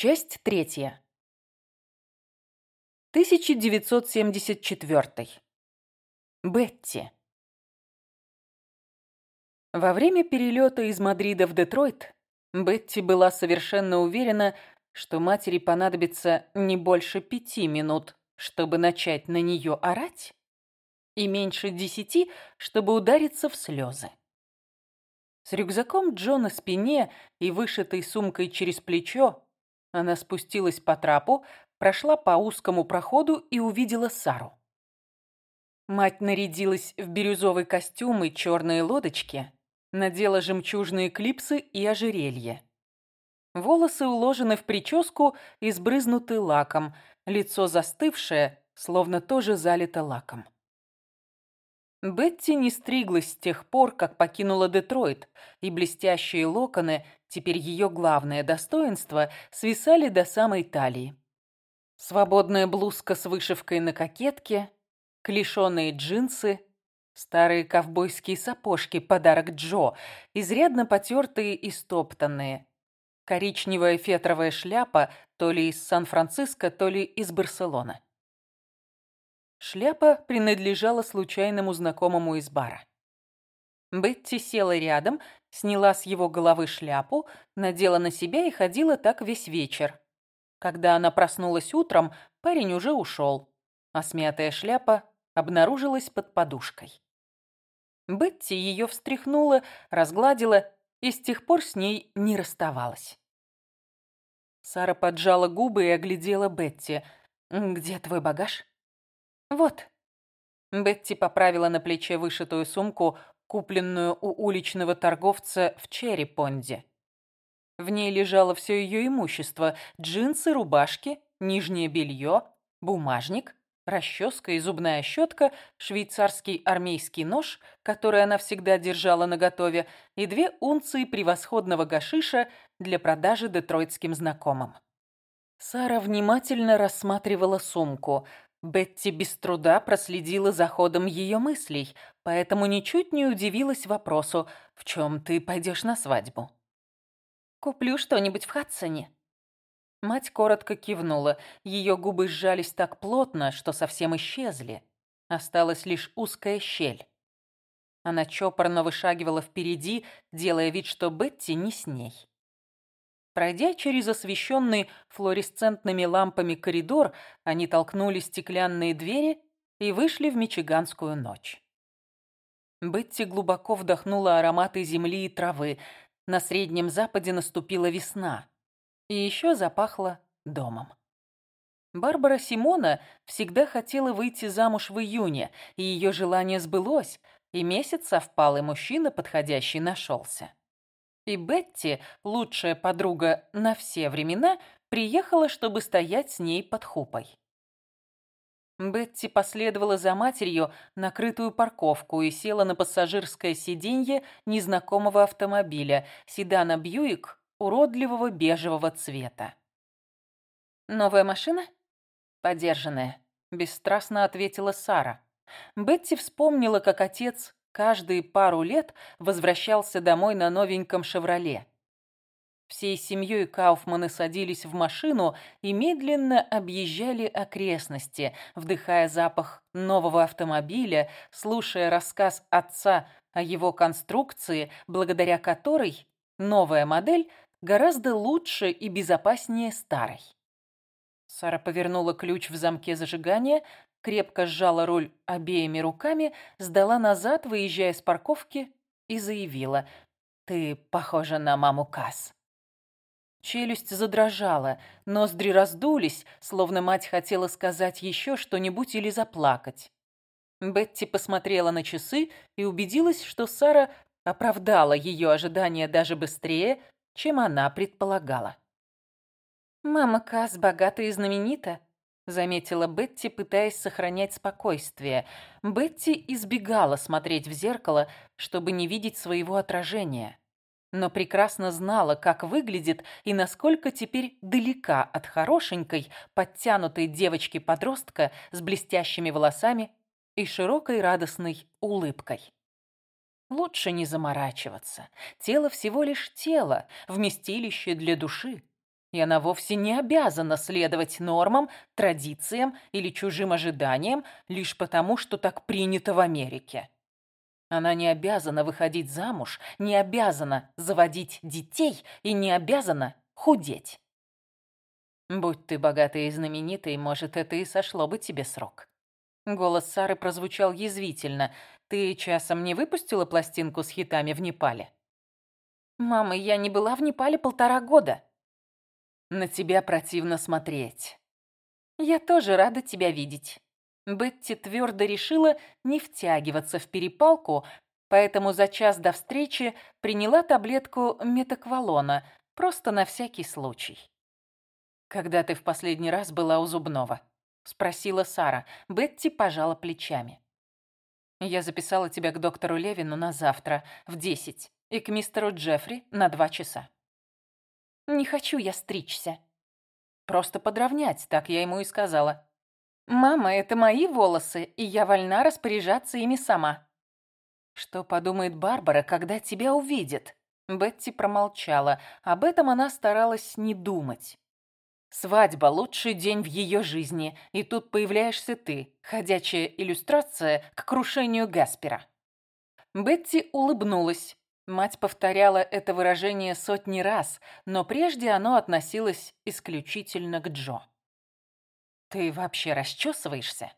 Часть третья. 1974. Бетти. Во время перелета из Мадрида в Детройт Бетти была совершенно уверена, что матери понадобится не больше пяти минут, чтобы начать на нее орать, и меньше десяти, чтобы удариться в слезы. С рюкзаком Джо на спине и вышитой сумкой через плечо она спустилась по трапу, прошла по узкому проходу и увидела Сару. Мать нарядилась в бирюзовый костюм и черные лодочки, надела жемчужные клипсы и ожерелье. Волосы уложены в прическу и сбрызнуты лаком, лицо застывшее, словно тоже залито лаком. Бетти не стриглась с тех пор, как покинула Детройт, и блестящие локоны, теперь ее главное достоинство, свисали до самой талии. Свободная блузка с вышивкой на кокетке, клешеные джинсы, старые ковбойские сапожки, подарок Джо, изрядно потертые и стоптанные, коричневая фетровая шляпа то ли из Сан-Франциско, то ли из Барселоны. Шляпа принадлежала случайному знакомому из бара. Бетти села рядом, сняла с его головы шляпу, надела на себя и ходила так весь вечер. Когда она проснулась утром, парень уже ушел, а смятая шляпа обнаружилась под подушкой. Бетти ее встряхнула, разгладила и с тех пор с ней не расставалась. Сара поджала губы и оглядела Бетти. «Где твой багаж?» «Вот». Бетти поправила на плече вышитую сумку, купленную у уличного торговца в Черри-Понде. В ней лежало все ее имущество – джинсы, рубашки, нижнее белье, бумажник, расческа и зубная щетка, швейцарский армейский нож, который она всегда держала наготове, и две унции превосходного гашиша для продажи детройтским знакомым. Сара внимательно рассматривала сумку – Бетти без труда проследила за ходом ее мыслей, поэтому ничуть не удивилась вопросу «В чем ты пойдешь на свадьбу?» «Куплю что-нибудь в Хадсоне». Мать коротко кивнула. Ее губы сжались так плотно, что совсем исчезли. Осталась лишь узкая щель. Она чопорно вышагивала впереди, делая вид, что Бетти не с ней. Пройдя через освещенный флуоресцентными лампами коридор, они толкнули стеклянные двери и вышли в мичиганскую ночь. Бетти глубоко вдохнула ароматы земли и травы. На Среднем Западе наступила весна. И еще запахло домом. Барбара Симона всегда хотела выйти замуж в июне, и ее желание сбылось, и месяц совпал, и мужчина подходящий нашелся. И Бетти, лучшая подруга на все времена, приехала, чтобы стоять с ней под хупой. Бетти последовала за матерью на крытую парковку и села на пассажирское сиденье незнакомого автомобиля, седана Бьюик уродливого бежевого цвета. «Новая машина?» «Подержанная», — бесстрастно ответила Сара. Бетти вспомнила, как отец каждые пару лет возвращался домой на новеньком «Шевроле». Всей семьей Кауфманы садились в машину и медленно объезжали окрестности, вдыхая запах нового автомобиля, слушая рассказ отца о его конструкции, благодаря которой новая модель гораздо лучше и безопаснее старой. Сара повернула ключ в замке зажигания, крепко сжала руль обеими руками, сдала назад, выезжая с парковки, и заявила «Ты похожа на маму Касс». Челюсть задрожала, ноздри раздулись, словно мать хотела сказать еще что-нибудь или заплакать. Бетти посмотрела на часы и убедилась, что Сара оправдала ее ожидания даже быстрее, чем она предполагала. «Мама Касс богата и знаменита», заметила Бетти, пытаясь сохранять спокойствие. Бетти избегала смотреть в зеркало, чтобы не видеть своего отражения. Но прекрасно знала, как выглядит и насколько теперь далека от хорошенькой, подтянутой девочки-подростка с блестящими волосами и широкой радостной улыбкой. Лучше не заморачиваться. Тело всего лишь тело, вместилище для души. И она вовсе не обязана следовать нормам, традициям или чужим ожиданиям лишь потому, что так принято в Америке. Она не обязана выходить замуж, не обязана заводить детей и не обязана худеть. Будь ты богатой и знаменитой, может, это и сошло бы тебе срок. Голос Сары прозвучал язвительно. Ты часом не выпустила пластинку с хитами в Непале? Мама, я не была в Непале полтора года. На тебя противно смотреть. Я тоже рада тебя видеть. Бетти твердо решила не втягиваться в перепалку, поэтому за час до встречи приняла таблетку метаквалона, просто на всякий случай. «Когда ты в последний раз была у зубного?» — спросила Сара. Бетти пожала плечами. «Я записала тебя к доктору Левину на завтра в десять и к мистеру Джеффри на два часа». «Не хочу я стричься». «Просто подровнять, так я ему и сказала». «Мама, это мои волосы, и я вольна распоряжаться ими сама». «Что подумает Барбара, когда тебя увидит?» Бетти промолчала. Об этом она старалась не думать. Свадьба – лучший день в ее жизни, и тут появляешься ты, ходячая иллюстрация к крушению Гаспера. Бетти улыбнулась. Мать повторяла это выражение сотни раз, но прежде оно относилось исключительно к Джо. «Ты вообще расчесываешься?»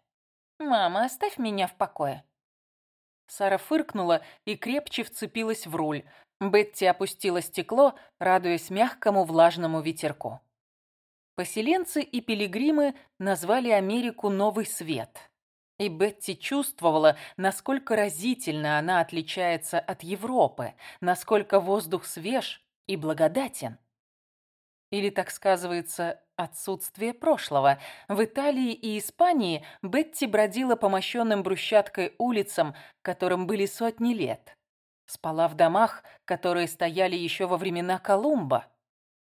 «Мама, оставь меня в покое». Сара фыркнула и крепче вцепилась в руль. Бетти опустила стекло, радуясь мягкому влажному ветерку. Поселенцы и пилигримы назвали Америку «Новый свет». И Бетти чувствовала, насколько разительно она отличается от Европы, насколько воздух свеж и благодатен. Или, так сказывается, отсутствие прошлого. В Италии и Испании Бетти бродила по мощенным брусчаткой улицам, которым были сотни лет. Спала в домах, которые стояли еще во времена Колумба.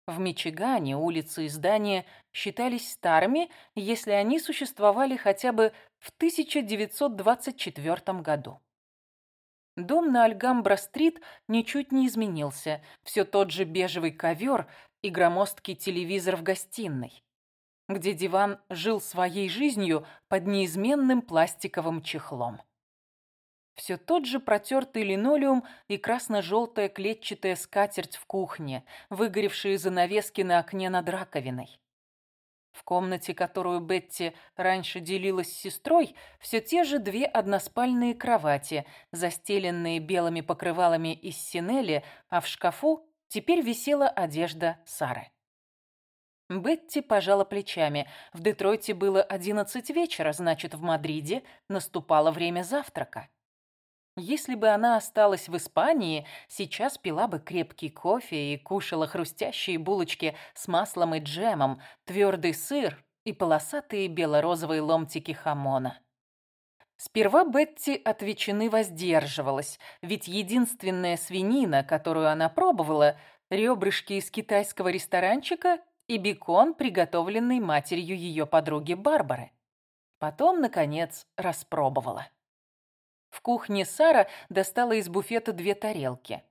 В Мичигане улицы и здания считались старыми, если они существовали хотя бы в 1924 году. Дом на Альгамбра-стрит ничуть не изменился. Все тот же бежевый ковер и громоздкий телевизор в гостиной, где диван жил своей жизнью под неизменным пластиковым чехлом. Все тот же протертый линолеум и красно-желтая клетчатая скатерть в кухне, выгоревшие занавески на окне над раковиной. В комнате, которую Бетти раньше делилась с сестрой, все те же две односпальные кровати, застеленные белыми покрывалами из синели, а в шкафу теперь висела одежда Сары. Бетти пожала плечами. В Детройте было одиннадцать вечера, значит, в Мадриде наступало время завтрака. Если бы она осталась в Испании, сейчас пила бы крепкий кофе и кушала хрустящие булочки с маслом и джемом, твердый сыр и полосатые бело-розовые ломтики хамона. Сперва Бетти от ветчины воздерживалась, ведь единственная свинина, которую она пробовала, ребрышки из китайского ресторанчика и бекон, приготовленный матерью ее подруги Барбары. Потом, наконец, распробовала. В кухне Сара достала из буфета две тарелки.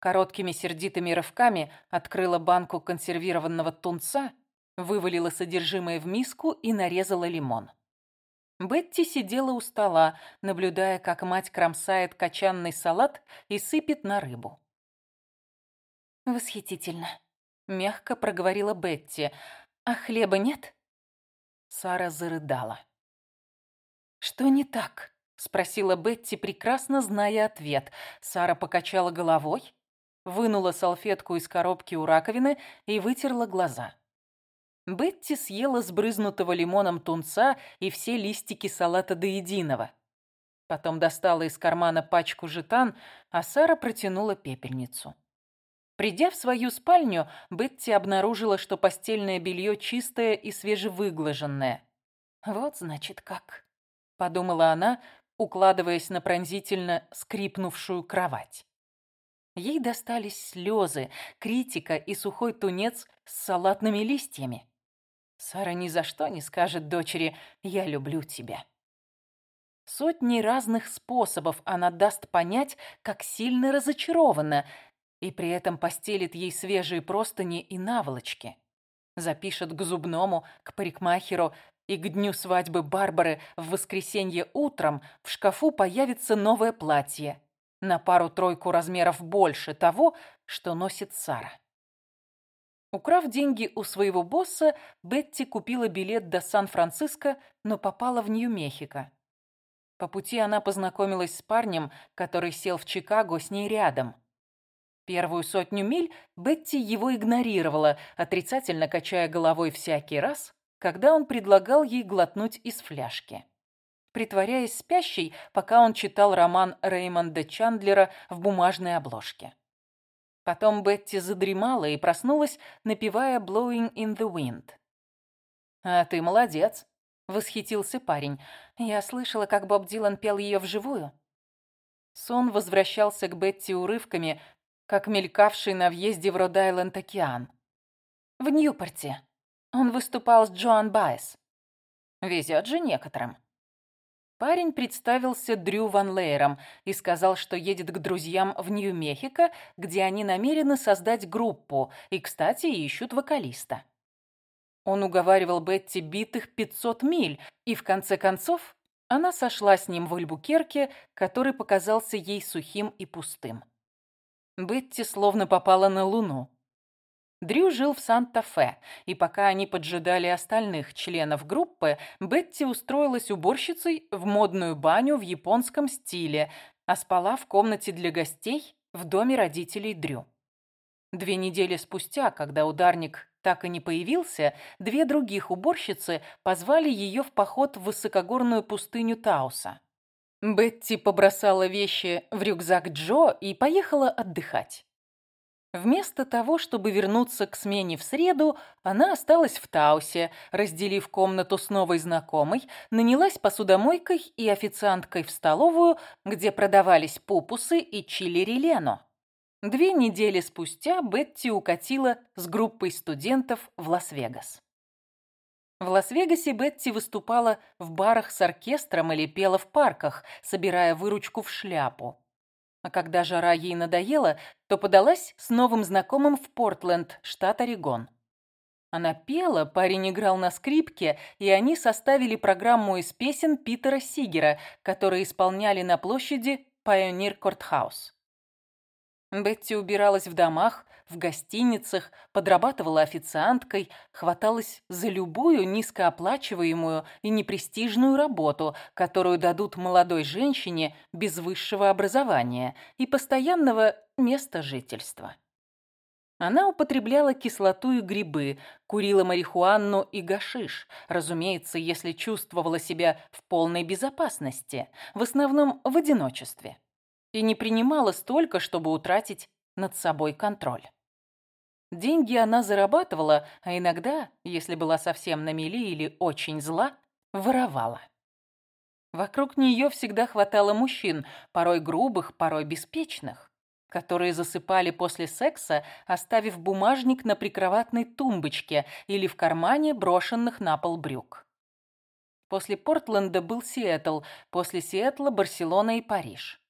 Короткими сердитыми рывками открыла банку консервированного тунца, вывалила содержимое в миску и нарезала лимон. Бетти сидела у стола, наблюдая, как мать кромсает качанный салат и сыпет на рыбу. «Восхитительно», — мягко проговорила Бетти. «А хлеба нет?» Сара зарыдала. «Что не так?» — спросила Бетти, прекрасно зная ответ. Сара покачала головой, вынула салфетку из коробки у раковины и вытерла глаза. Бетти съела сбрызнутого лимоном тунца и все листики салата до единого. Потом достала из кармана пачку жетан, а Сара протянула пепельницу. Придя в свою спальню, Бетти обнаружила, что постельное белье чистое и свежевыглаженное. «Вот, значит, как», — подумала она, укладываясь на пронзительно скрипнувшую кровать. Ей достались слезы, критика и сухой тунец с салатными листьями. Сара ни за что не скажет дочери «я люблю тебя». Сотни разных способов она даст понять, как сильно разочарована, и при этом постелит ей свежие простыни и наволочки. запишет к зубному, к парикмахеру, и к дню свадьбы Барбары в воскресенье утром в шкафу появится новое платье на пару-тройку размеров больше того, что носит Сара. Украв деньги у своего босса, Бетти купила билет до Сан-Франциско, но попала в Нью-Мехико. По пути она познакомилась с парнем, который сел в Чикаго с ней рядом. Первую сотню миль Бетти его игнорировала, отрицательно качая головой всякий раз, когда он предлагал ей глотнуть из фляжки. Притворяясь спящей, пока он читал роман Реймонда Чандлера в бумажной обложке. Потом Бетти задремала и проснулась, напевая «Blowing in the Wind». «А ты молодец», — восхитился парень. «Я слышала, как Боб Дилан пел ее вживую». Сон возвращался к Бетти урывками, как мелькавший на въезде в Род-Айленд океан. В Ньюпорте. Он выступал с Джоан Байес. Везет же некоторым. Парень представился Дрю Ван Лейером и сказал, что едет к друзьям в Нью-Мехико, где они намерены создать группу и, кстати, ищут вокалиста. Он уговаривал Бетти битых 500 миль, и в конце концов она сошла с ним в Альбукерке, который показался ей сухим и пустым. Бетти словно попала на Луну. Дрю жил в Санта-Фе, и пока они поджидали остальных членов группы, Бетти устроилась уборщицей в модную баню в японском стиле, а спала в комнате для гостей в доме родителей Дрю. Две недели спустя, когда ударник так и не появился, две других уборщицы позвали ее в поход в высокогорную пустыню Тауса. Бетти побросала вещи в рюкзак Джо и поехала отдыхать. Вместо того, чтобы вернуться к смене в среду, она осталась в Таусе, разделив комнату с новой знакомой, нанялась посудомойкой и официанткой в столовую, где продавались пупусы и чили-релено. Две недели спустя Бетти укатила с группой студентов в Лас-Вегас. В Лас-Вегасе Бетти выступала в барах с оркестром или пела в парках, собирая выручку в шляпу. А когда жара ей надоела, то подалась с новым знакомым в Портленд, штат Орегон. Она пела, парень играл на скрипке, и они составили программу из песен Питера Сигера, которые исполняли на площади Пайонир Кортхаус. Бетти убиралась в домах, в гостиницах, подрабатывала официанткой, хваталась за любую низкооплачиваемую и непрестижную работу, которую дадут молодой женщине без высшего образования и постоянного места жительства. Она употребляла кислоту и грибы, курила марихуану и гашиш, разумеется, если чувствовала себя в полной безопасности, в основном в одиночестве, и не принимала столько, чтобы утратить над собой контроль. Деньги она зарабатывала, а иногда, если была совсем на мели или очень зла, воровала. Вокруг нее всегда хватало мужчин, порой грубых, порой беспечных, которые засыпали после секса, оставив бумажник на прикроватной тумбочке или в кармане брошенных на пол брюк. После Портленда был Сиэтл, после Сиэтла Барселона и Париж.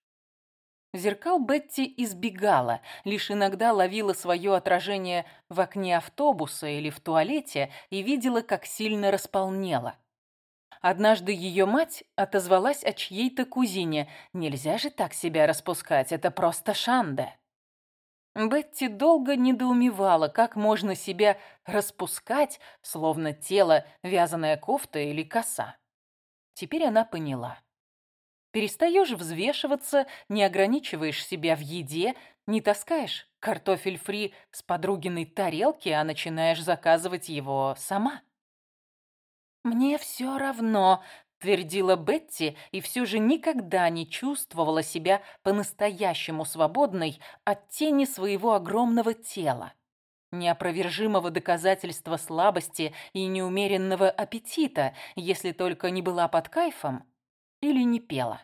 Зеркал Бетти избегала, лишь иногда ловила свое отражение в окне автобуса или в туалете и видела, как сильно располнела. Однажды ее мать отозвалась о чьей-то кузине. «Нельзя же так себя распускать, это просто шанда». Бетти долго недоумевала, как можно себя распускать, словно тело, вязаная кофта или коса. Теперь она поняла. Перестаешь взвешиваться, не ограничиваешь себя в еде, не таскаешь картофель фри с подругиной тарелки, а начинаешь заказывать его сама. «Мне все равно», — твердила Бетти, и все же никогда не чувствовала себя по-настоящему свободной от тени своего огромного тела неопровержимого доказательства слабости и неумеренного аппетита, если только не была под кайфом или не пела.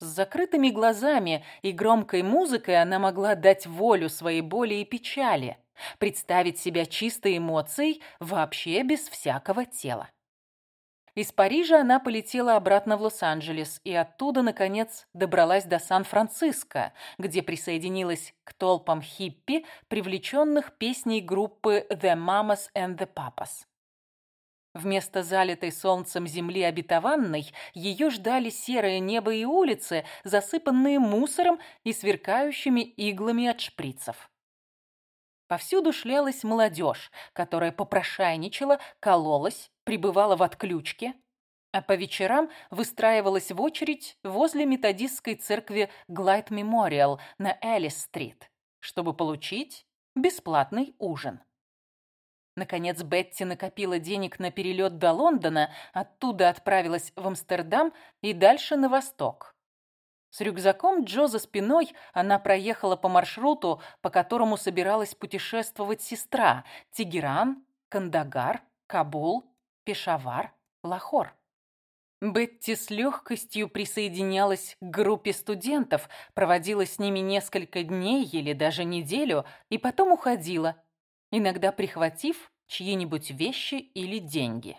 С закрытыми глазами и громкой музыкой она могла дать волю своей боли и печали, представить себя чистой эмоцией вообще без всякого тела. Из Парижа она полетела обратно в Лос-Анджелес и оттуда, наконец, добралась до Сан-Франциско, где присоединилась к толпам хиппи, привлеченных песней группы The Mamas and the Papas. Вместо залитой солнцем земли обетованной ее ждали серое небо и улицы, засыпанные мусором и сверкающими иглами от шприцев. Повсюду шлялась молодежь, которая попрошайничала, кололась, пребывала в отключке, а по вечерам выстраивалась в очередь возле методистской церкви Глайд Мемориал на Элис-стрит, чтобы получить бесплатный ужин. Наконец Бетти накопила денег на перелет до Лондона, оттуда отправилась в Амстердам и дальше на восток. С рюкзаком Джо за спиной она проехала по маршруту, по которому собиралась путешествовать сестра – Тегеран, Кандагар, Кабул, Пешавар, Лахор. Бетти с легкостью присоединялась к группе студентов, проводила с ними несколько дней или даже неделю и потом уходила, иногда прихватив чьи-нибудь вещи или деньги.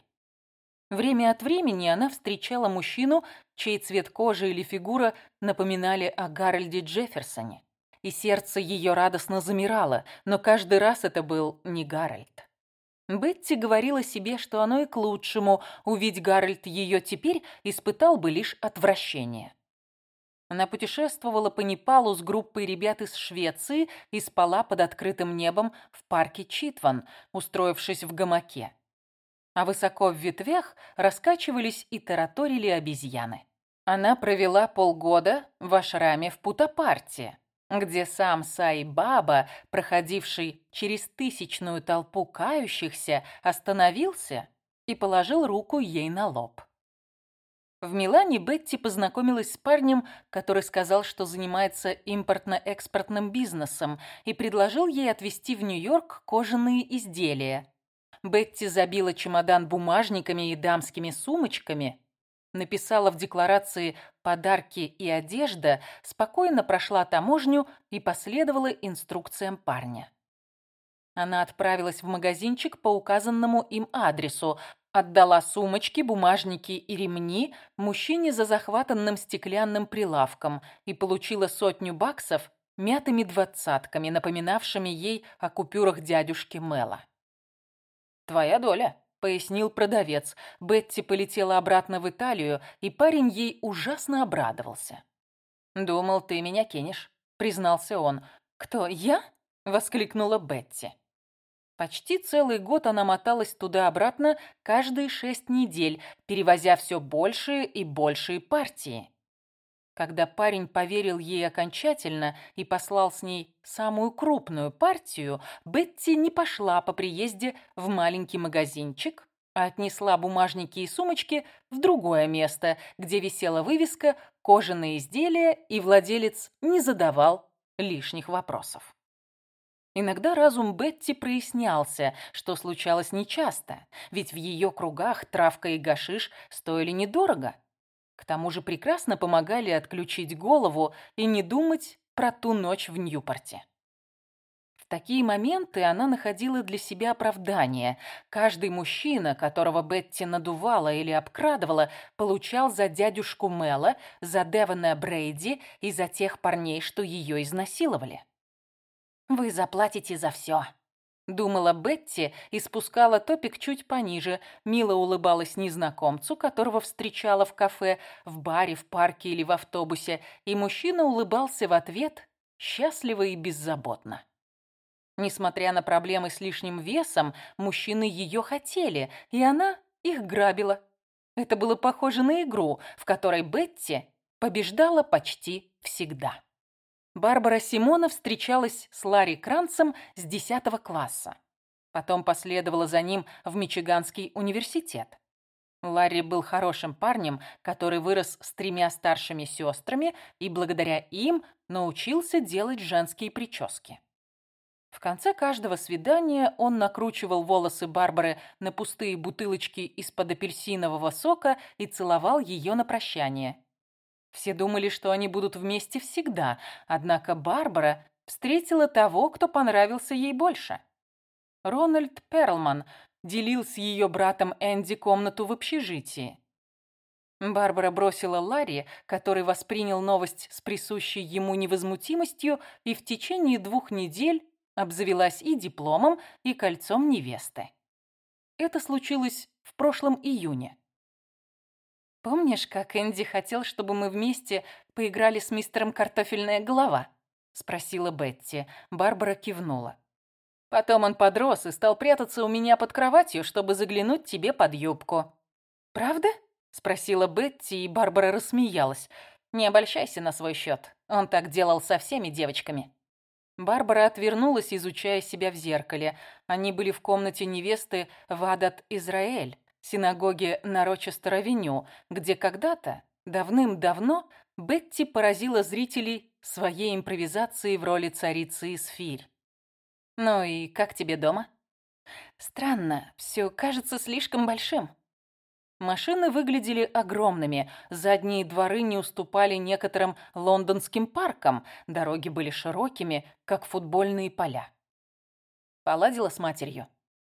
Время от времени она встречала мужчину, чей цвет кожи или фигура напоминали о Гарольде Джефферсоне. И сердце ее радостно замирало, но каждый раз это был не Гарольд. Бетти говорила себе, что оно и к лучшему, увидеть Гарольд ее теперь испытал бы лишь отвращение. Она путешествовала по Непалу с группой ребят из Швеции и спала под открытым небом в парке Читван, устроившись в гамаке а высоко в ветвях раскачивались и тараторили обезьяны. Она провела полгода в ашраме в Путапарте, где сам Сай-Баба, проходивший через тысячную толпу кающихся, остановился и положил руку ей на лоб. В Милане Бетти познакомилась с парнем, который сказал, что занимается импортно-экспортным бизнесом, и предложил ей отвезти в Нью-Йорк кожаные изделия. Бетти забила чемодан бумажниками и дамскими сумочками, написала в декларации «подарки и одежда», спокойно прошла таможню и последовала инструкциям парня. Она отправилась в магазинчик по указанному им адресу, отдала сумочки, бумажники и ремни мужчине за захватанным стеклянным прилавком и получила сотню баксов мятыми двадцатками, напоминавшими ей о купюрах дядюшки Мэла. «Твоя доля», — пояснил продавец. Бетти полетела обратно в Италию, и парень ей ужасно обрадовался. «Думал, ты меня кинешь», — признался он. «Кто, я?» — воскликнула Бетти. Почти целый год она моталась туда-обратно каждые шесть недель, перевозя все большие и большие партии. Когда парень поверил ей окончательно и послал с ней самую крупную партию, Бетти не пошла по приезде в маленький магазинчик, а отнесла бумажники и сумочки в другое место, где висела вывеска «Кожаные изделия», и владелец не задавал лишних вопросов. Иногда разум Бетти прояснялся, что случалось нечасто, ведь в ее кругах травка и гашиш стоили недорого – к тому же прекрасно помогали отключить голову и не думать про ту ночь в Ньюпорте. В такие моменты она находила для себя оправдание. Каждый мужчина, которого Бетти надувала или обкрадывала, получал за дядюшку Мэла, за Девона Брейди и за тех парней, что ее изнасиловали. «Вы заплатите за все», Думала Бетти и спускала топик чуть пониже, мило улыбалась незнакомцу, которого встречала в кафе, в баре, в парке или в автобусе, и мужчина улыбался в ответ, счастливо и беззаботно. Несмотря на проблемы с лишним весом, мужчины ее хотели, и она их грабила. Это было похоже на игру, в которой Бетти побеждала почти всегда. Барбара Симона встречалась с Ларри Кранцем с 10 класса. Потом последовала за ним в Мичиганский университет. Ларри был хорошим парнем, который вырос с тремя старшими сестрами и благодаря им научился делать женские прически. В конце каждого свидания он накручивал волосы Барбары на пустые бутылочки из-под апельсинового сока и целовал ее на прощание. Все думали, что они будут вместе всегда, однако Барбара встретила того, кто понравился ей больше. Рональд Перлман, делил с ее братом Энди комнату в общежитии. Барбара бросила Ларри, который воспринял новость с присущей ему невозмутимостью и в течение двух недель обзавелась и дипломом, и кольцом невесты. Это случилось в прошлом июне. «Помнишь, как Энди хотел, чтобы мы вместе поиграли с мистером Картофельная голова?» — спросила Бетти. Барбара кивнула. «Потом он подрос и стал прятаться у меня под кроватью, чтобы заглянуть тебе под юбку». «Правда?» — спросила Бетти, и Барбара рассмеялась. «Не обольщайся на свой счет. Он так делал со всеми девочками». Барбара отвернулась, изучая себя в зеркале. Они были в комнате невесты в Адат-Израэль, синагоге на Рочестер-авеню, где когда-то, давным-давно, Бетти поразила зрителей своей импровизацией в роли царицы Исфирь. «Ну и как тебе дома?» «Странно, все кажется слишком большим». Машины выглядели огромными, задние дворы не уступали некоторым лондонским паркам, дороги были широкими, как футбольные поля. Поладила с матерью?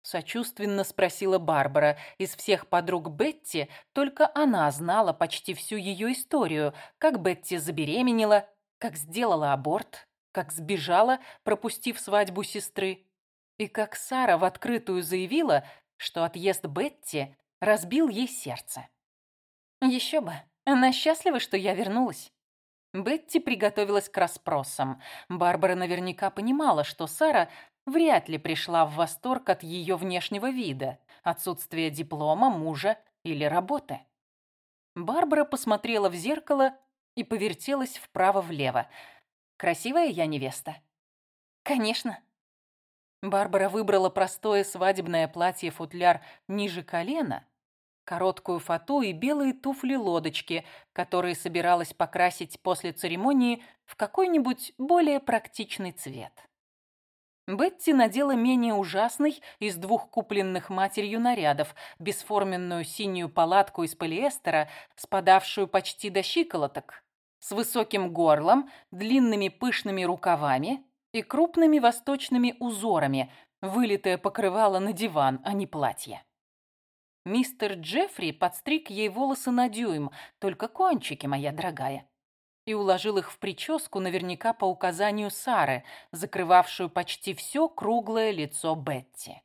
Сочувственно спросила Барбара. Из всех подруг Бетти только она знала почти всю ее историю, как Бетти забеременела, как сделала аборт, как сбежала, пропустив свадьбу сестры, и как Сара в открытую заявила, что отъезд Бетти разбил ей сердце. Еще бы, она счастлива, что я вернулась. Бетти приготовилась к расспросам. Барбара наверняка понимала, что Сара вряд ли пришла в восторг от ее внешнего вида, отсутствия диплома, мужа или работы. Барбара посмотрела в зеркало и повертелась вправо-влево. «Красивая я невеста?» «Конечно», Барбара выбрала простое свадебное платье-футляр ниже колена, короткую фату и белые туфли-лодочки, которые собиралась покрасить после церемонии в какой-нибудь более практичный цвет. Бетти надела менее ужасный из двух купленных матерью нарядов, бесформенную синюю палатку из полиэстера, спадавшую почти до щиколоток, с высоким горлом, длинными пышными рукавами, и крупными восточными узорами, вылитое покрывало на диван, а не платье. Мистер Джеффри подстриг ей волосы на дюйм, только кончики, моя дорогая, и уложил их в прическу наверняка по указанию Сары, закрывавшую почти все круглое лицо Бетти.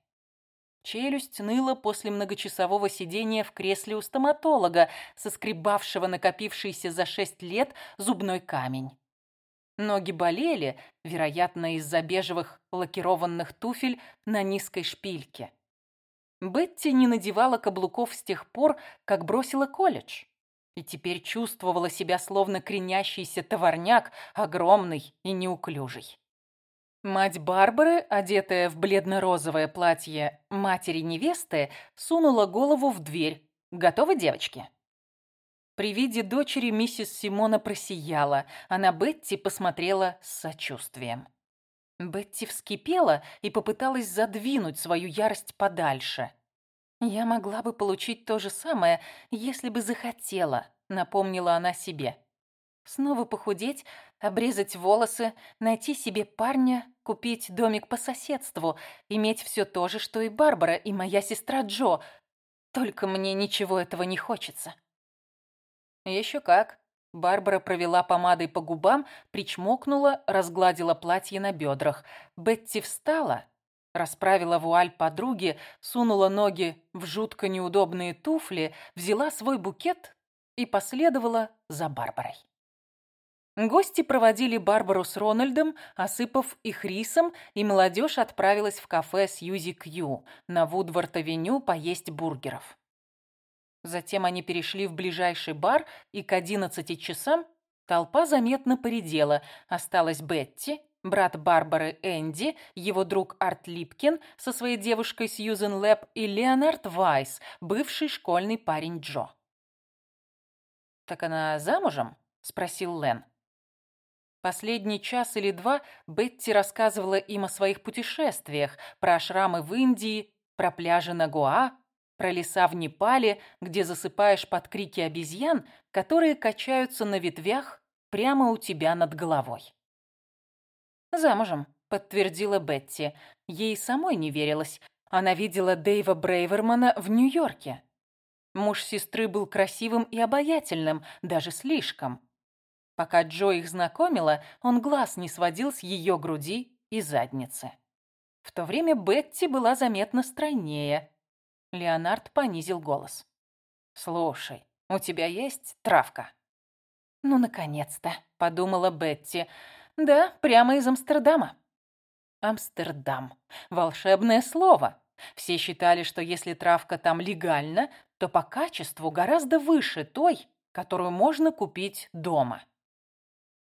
Челюсть ныла после многочасового сидения в кресле у стоматолога, соскребавшего накопившийся за шесть лет зубной камень. Ноги болели, вероятно, из-за бежевых лакированных туфель на низкой шпильке. Бетти не надевала каблуков с тех пор, как бросила колледж. И теперь чувствовала себя словно кренящийся товарняк, огромный и неуклюжий. Мать Барбары, одетая в бледно-розовое платье матери невесты, сунула голову в дверь. «Готовы, девочки?» При виде дочери миссис Симона просияла, а на Бетти посмотрела с сочувствием. Бетти вскипела и попыталась задвинуть свою ярость подальше. «Я могла бы получить то же самое, если бы захотела», — напомнила она себе. «Снова похудеть, обрезать волосы, найти себе парня, купить домик по соседству, иметь все то же, что и Барбара и моя сестра Джо. Только мне ничего этого не хочется». «Еще как». Барбара провела помадой по губам, причмокнула, разгладила платье на бедрах. Бетти встала, расправила вуаль подруги, сунула ноги в жутко неудобные туфли, взяла свой букет и последовала за Барбарой. Гости проводили Барбару с Рональдом, осыпав их рисом, и молодежь отправилась в кафе Сьюзи Кью на Вудвард-авеню поесть бургеров. Затем они перешли в ближайший бар, и к одиннадцати часам толпа заметно поредела. Осталась Бетти, брат Барбары Энди, его друг Арт Липкин со своей девушкой Сьюзен Лэб и Леонард Вайс, бывший школьный парень Джо. «Так она замужем?» – спросил Лен. Последний час или два Бетти рассказывала им о своих путешествиях, про шрамы в Индии, про пляжи на Гоа, про леса в Непале, где засыпаешь под крики обезьян, которые качаются на ветвях прямо у тебя над головой. «Замужем», — подтвердила Бетти. Ей самой не верилось. Она видела Дэйва Брейвермана в Нью-Йорке. Муж сестры был красивым и обаятельным, даже слишком. Пока Джо их знакомила, он глаз не сводил с ее груди и задницы. В то время Бетти была заметно стройнее. Леонард понизил голос. «Слушай, у тебя есть травка?» «Ну, наконец-то», — подумала Бетти. «Да, прямо из Амстердама». Амстердам. Волшебное слово. Все считали, что если травка там легальна, то по качеству гораздо выше той, которую можно купить дома.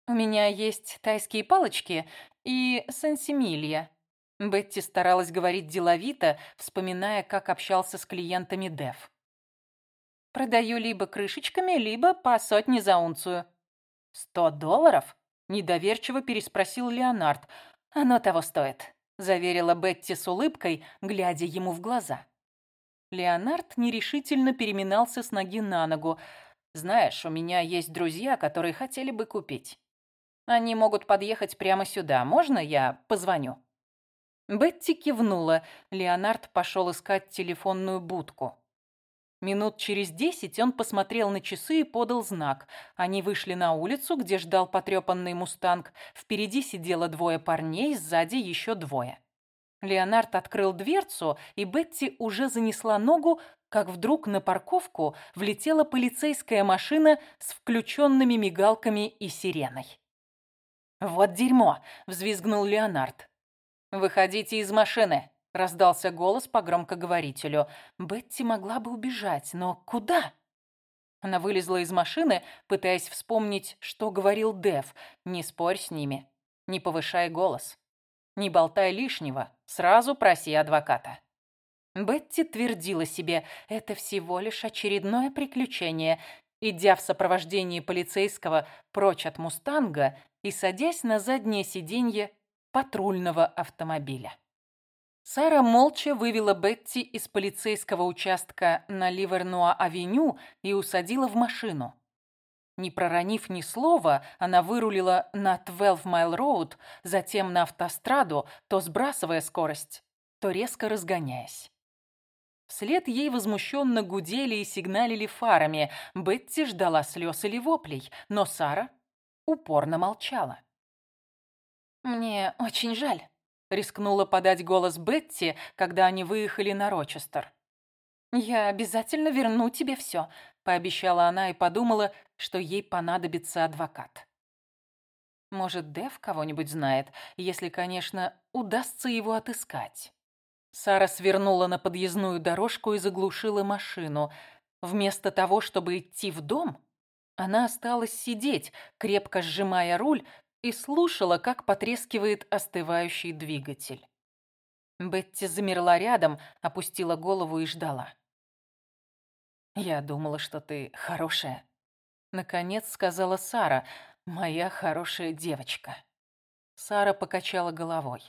«У меня есть тайские палочки и сансимилья». Бетти старалась говорить деловито, вспоминая, как общался с клиентами Дев. «Продаю либо крышечками, либо по сотне за унцию». «Сто долларов?» – недоверчиво переспросил Леонард. «Оно того стоит», – заверила Бетти с улыбкой, глядя ему в глаза. Леонард нерешительно переминался с ноги на ногу. «Знаешь, у меня есть друзья, которые хотели бы купить. Они могут подъехать прямо сюда. Можно я позвоню?» Бетти кивнула. Леонард пошел искать телефонную будку. Минут через десять он посмотрел на часы и подал знак. Они вышли на улицу, где ждал потрепанный мустанг. Впереди сидело двое парней, сзади еще двое. Леонард открыл дверцу, и Бетти уже занесла ногу, как вдруг на парковку влетела полицейская машина с включенными мигалками и сиреной. «Вот дерьмо!» – взвизгнул Леонард. «Выходите из машины!» – раздался голос по громкоговорителю. Бетти могла бы убежать, но куда? Она вылезла из машины, пытаясь вспомнить, что говорил Дев. «Не спорь с ними, не повышай голос, не болтай лишнего, сразу проси адвоката». Бетти твердила себе, это всего лишь очередное приключение, идя в сопровождении полицейского прочь от «Мустанга», и садясь на заднее сиденье патрульного автомобиля. Сара молча вывела Бетти из полицейского участка на Ливернуа-авеню и усадила в машину. Не проронив ни слова, она вырулила на 12 Mile Road, затем на автостраду, то сбрасывая скорость, то резко разгоняясь. Вслед ей возмущенно гудели и сигналили фарами. Бетти ждала слез или воплей, но Сара упорно молчала. «Мне очень жаль», — рискнула подать голос Бетти, когда они выехали на Рочестер. «Я обязательно верну тебе все», — пообещала она и подумала, что ей понадобится адвокат. Может, Дэв кого-нибудь знает, если, конечно, удастся его отыскать. Сара свернула на подъездную дорожку и заглушила машину. Вместо того, чтобы идти в дом, она осталась сидеть, крепко сжимая руль, и слушала, как потрескивает остывающий двигатель. Бетти замерла рядом, опустила голову и ждала. «Я думала, что ты хорошая», — наконец сказала Сара, «моя хорошая девочка». Сара покачала головой.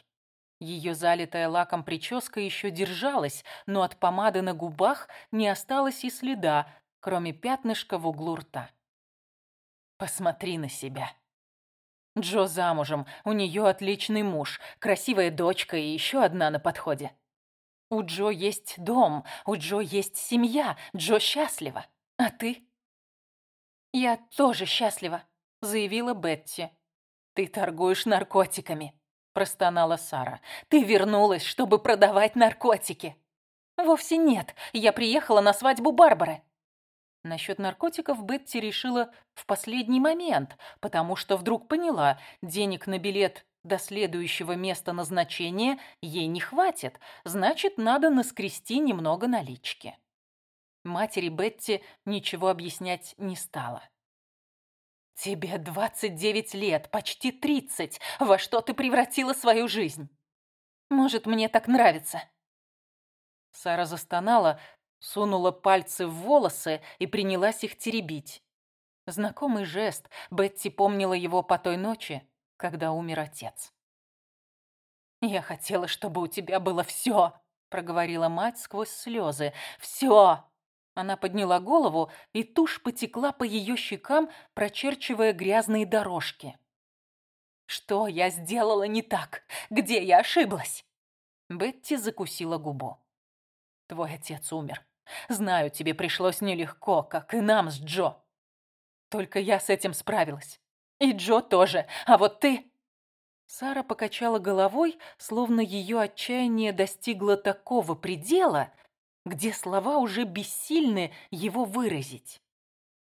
Ее залитая лаком прическа еще держалась, но от помады на губах не осталось и следа, кроме пятнышка в углу рта. Посмотри на себя. Джо замужем, у нее отличный муж, красивая дочка и еще одна на подходе. У Джо есть дом, у Джо есть семья, Джо счастлива. А ты? Я тоже счастлива, заявила Бетти. Ты торгуешь наркотиками, простонала Сара. Ты вернулась, чтобы продавать наркотики. Вовсе нет, я приехала на свадьбу Барбары. Насчет наркотиков Бетти решила в последний момент, потому что вдруг поняла, денег на билет до следующего места назначения ей не хватит, значит, надо наскрести немного налички. Матери Бетти ничего объяснять не стала. «Тебе 29 лет, почти 30. Во что ты превратила свою жизнь? Может, мне так нравится?» Сара застонала, Сунула пальцы в волосы и принялась их теребить. Знакомый жест, Бетти помнила его по той ночи, когда умер отец. «Я хотела, чтобы у тебя было все», — проговорила мать сквозь слезы. «Все!» Она подняла голову, и тушь потекла по ее щекам, прочерчивая грязные дорожки. «Что я сделала не так? Где я ошиблась?» Бетти закусила губу. Твой отец умер. Знаю, тебе пришлось нелегко, как и нам с Джо. Только я с этим справилась. И Джо тоже. А вот ты...» Сара покачала головой, словно ее отчаяние достигло такого предела, где слова уже бессильны его выразить.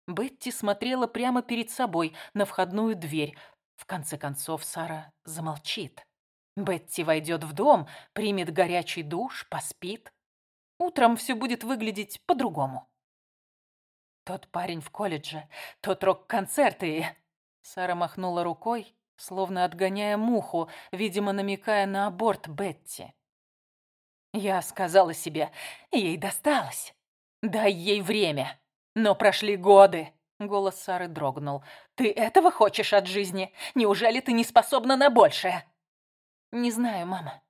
Бетти смотрела прямо перед собой на входную дверь. В конце концов Сара замолчит. Бетти войдет в дом, примет горячий душ, поспит. Утром все будет выглядеть по-другому. Тот парень в колледже, тот рок-концерт и... Сара махнула рукой, словно отгоняя муху, видимо, намекая на аборт Бетти. Я сказала себе, ей досталось. Дай ей время. Но прошли годы. Голос Сары дрогнул. «Ты этого хочешь от жизни? Неужели ты не способна на большее?» «Не знаю, мама».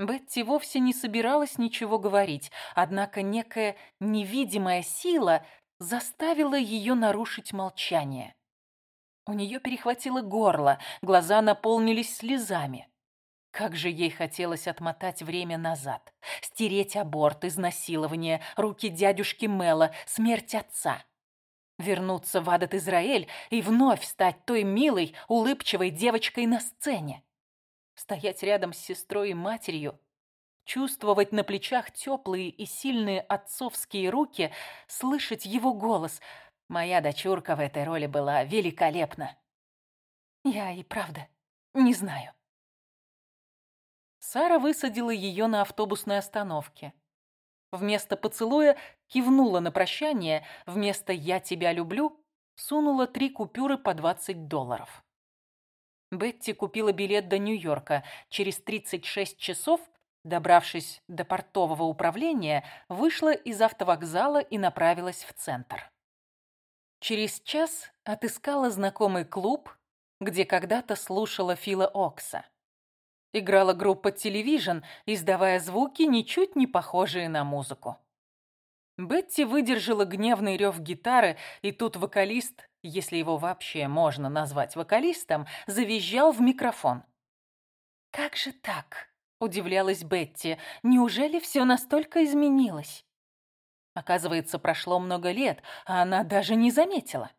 Бетти вовсе не собиралась ничего говорить, однако некая невидимая сила заставила ее нарушить молчание. У нее перехватило горло, глаза наполнились слезами. Как же ей хотелось отмотать время назад, стереть аборт, изнасилование, руки дядюшки Мела, смерть отца. Вернуться в Адат Израиль и вновь стать той милой, улыбчивой девочкой на сцене. Стоять рядом с сестрой и матерью, чувствовать на плечах теплые и сильные отцовские руки, слышать его голос. Моя дочурка в этой роли была великолепна. Я и правда не знаю. Сара высадила ее на автобусной остановке. Вместо поцелуя кивнула на прощание, вместо «я тебя люблю» сунула три купюры по 20 долларов. Бетти купила билет до Нью-Йорка. Через 36 часов, добравшись до портового управления, вышла из автовокзала и направилась в центр. Через час отыскала знакомый клуб, где когда-то слушала Фила Окса. Играла группа Television, издавая звуки, ничуть не похожие на музыку. Бетти выдержала гневный рев гитары, и тут вокалист, если его вообще можно назвать вокалистом, завизжал в микрофон. «Как же так?» – удивлялась Бетти. «Неужели все настолько изменилось?» Оказывается, прошло много лет, а она даже не заметила.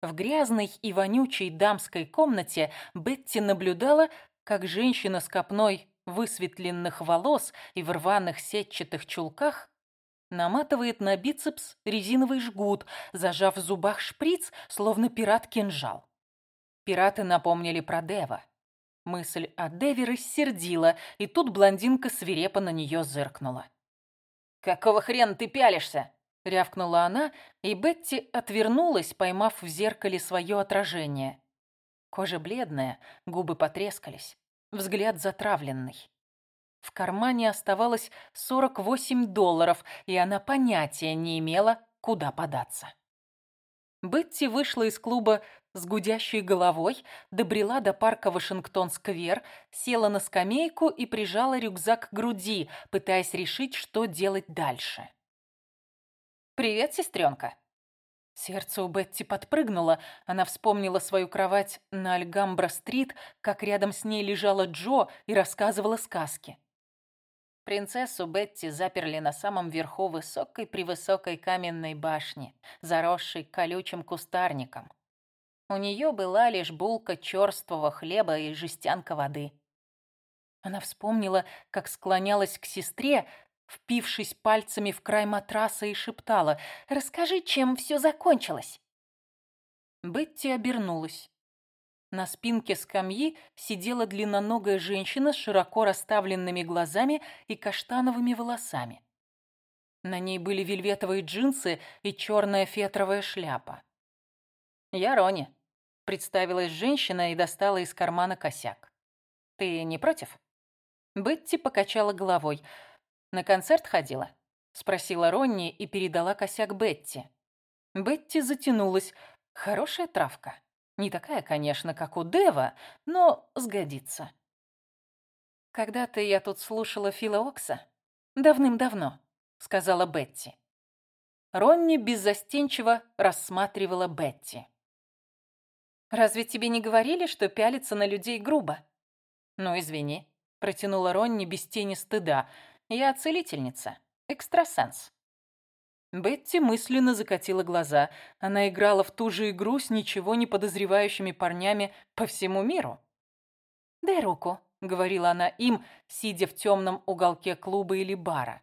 В грязной и вонючей дамской комнате Бетти наблюдала, как женщина с копной высветленных волос и в рваных сетчатых чулках наматывает на бицепс резиновый жгут, зажав в зубах шприц, словно пират-кинжал. Пираты напомнили про Дева. Мысль о Деве рассердила, и тут блондинка свирепо на нее зыркнула. «Какого хрена ты пялишься?» — рявкнула она, и Бетти отвернулась, поймав в зеркале свое отражение. Кожа бледная, губы потрескались, взгляд затравленный. В кармане оставалось 48 долларов, и она понятия не имела, куда податься. Бетти вышла из клуба с гудящей головой, добрела до парка Вашингтон-сквер, села на скамейку и прижала рюкзак к груди, пытаясь решить, что делать дальше. «Привет, сестренка!» Сердце у Бетти подпрыгнуло. Она вспомнила свою кровать на Альгамбра-стрит, как рядом с ней лежала Джо и рассказывала сказки. Принцессу Бетти заперли на самом верху высокой-превысокой каменной башни, заросшей колючим кустарником. У нее была лишь булка черствого хлеба и жестянка воды. Она вспомнила, как склонялась к сестре, впившись пальцами в край матраса и шептала «Расскажи, чем все закончилось». Бетти обернулась. На спинке скамьи сидела длинноногая женщина с широко расставленными глазами и каштановыми волосами. На ней были вельветовые джинсы и черная фетровая шляпа. «Я Рони», — представилась женщина и достала из кармана косяк. «Ты не против?» Бетти покачала головой — «На концерт ходила?» — спросила Ронни и передала косяк Бетти. Бетти затянулась. «Хорошая травка. Не такая, конечно, как у Дева, но сгодится». «Когда-то я тут слушала Фила Окса. Давным-давно», — сказала Бетти. Ронни беззастенчиво рассматривала Бетти. «Разве тебе не говорили, что пялиться на людей грубо?» «Ну, извини», — протянула Ронни без тени стыда. Я целительница. экстрасенс. Бетти мысленно закатила глаза. Она играла в ту же игру с ничего не подозревающими парнями по всему миру. «Дай руку», — говорила она им, сидя в темном уголке клуба или бара.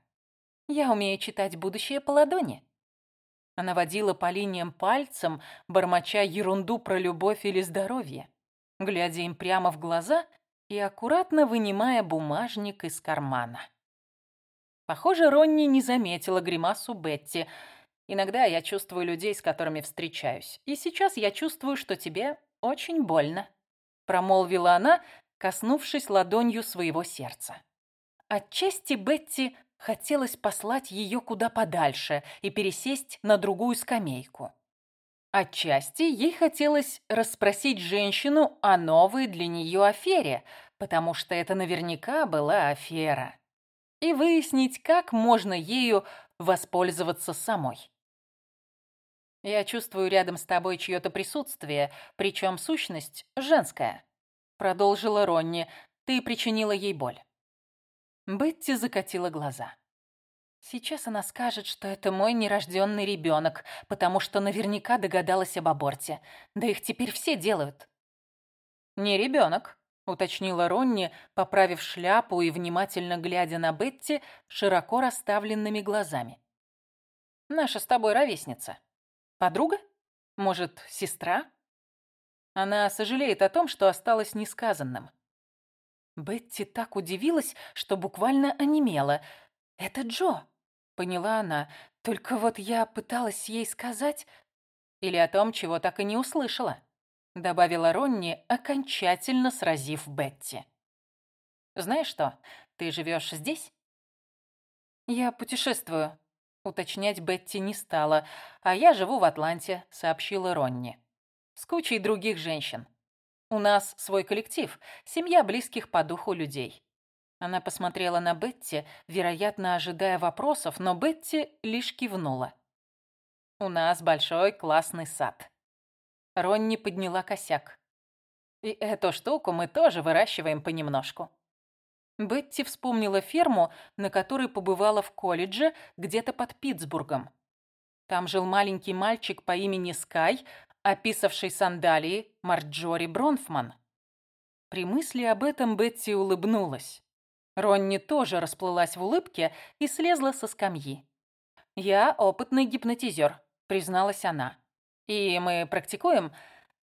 «Я умею читать будущее по ладони». Она водила по линиям пальцем, бормоча ерунду про любовь или здоровье, глядя им прямо в глаза и аккуратно вынимая бумажник из кармана. Похоже, Ронни не заметила гримасу Бетти. Иногда я чувствую людей, с которыми встречаюсь. И сейчас я чувствую, что тебе очень больно. Промолвила она, коснувшись ладонью своего сердца. Отчасти Бетти хотелось послать ее куда подальше и пересесть на другую скамейку. Отчасти ей хотелось расспросить женщину о новой для нее афере, потому что это наверняка была афера и выяснить, как можно ею воспользоваться самой. Я чувствую рядом с тобой чье-то присутствие, причем сущность женская. Продолжила Ронни. Ты причинила ей боль. Бетти закатила глаза. Сейчас она скажет, что это мой нерожденный ребенок, потому что наверняка догадалась об аборте. Да их теперь все делают. Не ребенок, — уточнила Ронни, поправив шляпу и внимательно глядя на Бетти широко расставленными глазами. «Наша с тобой ровесница. Подруга? Может, сестра?» Она сожалеет о том, что осталось несказанным. Бетти так удивилась, что буквально онемела. «Это Джо», — поняла она. «Только вот я пыталась ей сказать...» Или о том, чего так и не услышала добавила Ронни, окончательно сразив Бетти. «Знаешь что, ты живешь здесь?» «Я путешествую», — уточнять Бетти не стала, «а я живу в Атланте», — сообщила Ронни. «С кучей других женщин. У нас свой коллектив, семья близких по духу людей». Она посмотрела на Бетти, вероятно, ожидая вопросов, но Бетти лишь кивнула. «У нас большой классный сад. Ронни подняла косяк. И эту штуку мы тоже выращиваем понемножку. Бетти вспомнила ферму, на которой побывала в колледже, где-то под Питтсбургом. Там жил маленький мальчик по имени Скай, описавший сандалии Марджори Бронфман. При мысли об этом Бетти улыбнулась. Ронни тоже расплылась в улыбке и слезла со скамьи. «Я опытный гипнотизер», — призналась она. И мы практикуем.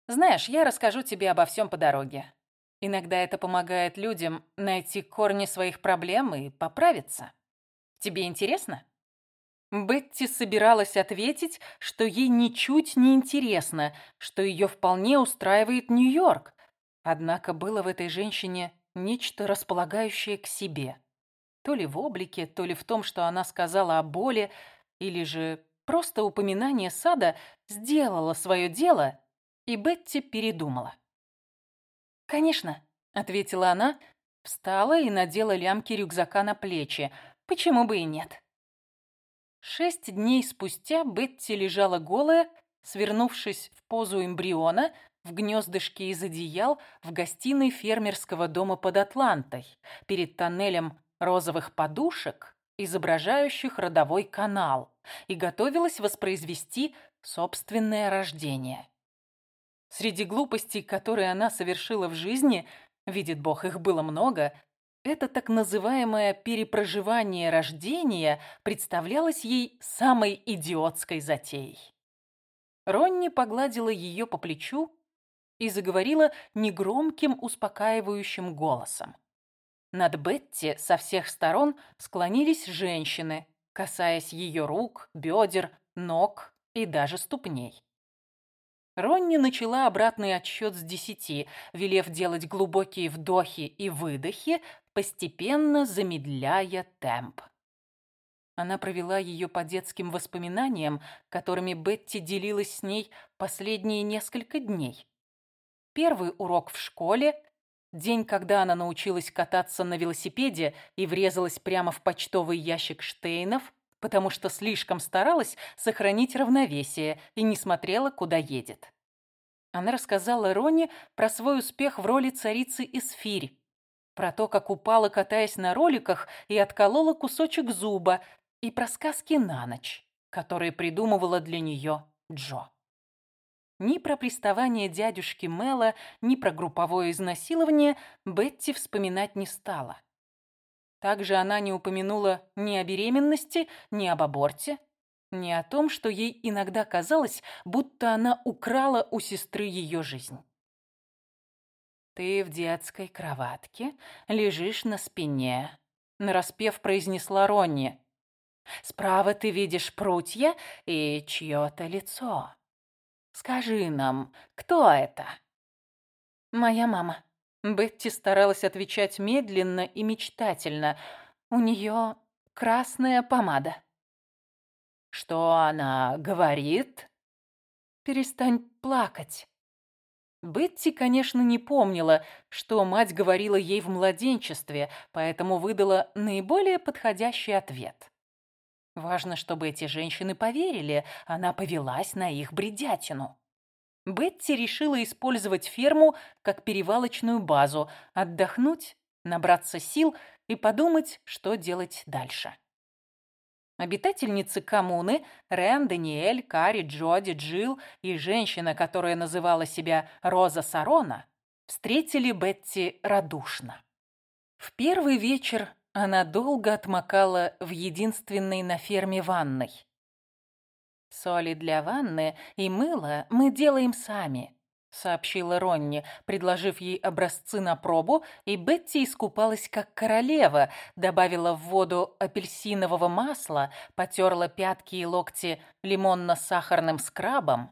Знаешь, я расскажу тебе обо всем по дороге. Иногда это помогает людям найти корни своих проблем и поправиться. Тебе интересно?» Бетти собиралась ответить, что ей ничуть не интересно, что ее вполне устраивает Нью-Йорк. Однако было в этой женщине нечто располагающее к себе. То ли в облике, то ли в том, что она сказала о боли, или же Просто упоминание сада сделало свое дело, и Бетти передумала. «Конечно», — ответила она, встала и надела лямки рюкзака на плечи. «Почему бы и нет?» Шесть дней спустя Бетти лежала голая, свернувшись в позу эмбриона, в гнездышке из одеял в гостиной фермерского дома под Атлантой, перед тоннелем розовых подушек, изображающих родовой канал, и готовилась воспроизвести собственное рождение. Среди глупостей, которые она совершила в жизни, видит Бог, их было много, это так называемое перепроживание рождения представлялось ей самой идиотской затеей. Ронни погладила ее по плечу и заговорила негромким успокаивающим голосом. Над Бетти со всех сторон склонились женщины, касаясь ее рук, бедер, ног и даже ступней. Ронни начала обратный отсчет с десяти, велев делать глубокие вдохи и выдохи, постепенно замедляя темп. Она провела ее по детским воспоминаниям, которыми Бетти делилась с ней последние несколько дней. Первый урок в школе День, когда она научилась кататься на велосипеде и врезалась прямо в почтовый ящик Штейнов, потому что слишком старалась сохранить равновесие и не смотрела, куда едет. Она рассказала Роне про свой успех в роли царицы Эсфирь, про то, как упала, катаясь на роликах, и отколола кусочек зуба, и про сказки на ночь, которые придумывала для нее Джо. Ни про приставание дядюшки Мэла, ни про групповое изнасилование Бетти вспоминать не стала. Также она не упомянула ни о беременности, ни об аборте, ни о том, что ей иногда казалось, будто она украла у сестры ее жизнь. «Ты в детской кроватке, лежишь на спине», — нараспев произнесла Ронни. «Справа ты видишь прутья и чье-то лицо. Скажи нам, кто это?» «Моя мама». Бетти старалась отвечать медленно и мечтательно. У нее красная помада. «Что она говорит?» «Перестань плакать». Бетти, конечно, не помнила, что мать говорила ей в младенчестве, поэтому выдала наиболее подходящий ответ. Важно, чтобы эти женщины поверили, она повелась на их бредятину. Бетти решила использовать ферму как перевалочную базу, отдохнуть, набраться сил и подумать, что делать дальше. Обитательницы коммуны Рен, Даниэль, Кари, Джоди, Джилл и женщина, которая называла себя Роза Сарона, встретили Бетти радушно. В первый вечер она долго отмокала в единственной на ферме ванной. «Соли для ванны и мыло мы делаем сами», — сообщила Ронни, предложив ей образцы на пробу, и Бетти искупалась как королева, добавила в воду апельсинового масла, потерла пятки и локти лимонно-сахарным скрабом,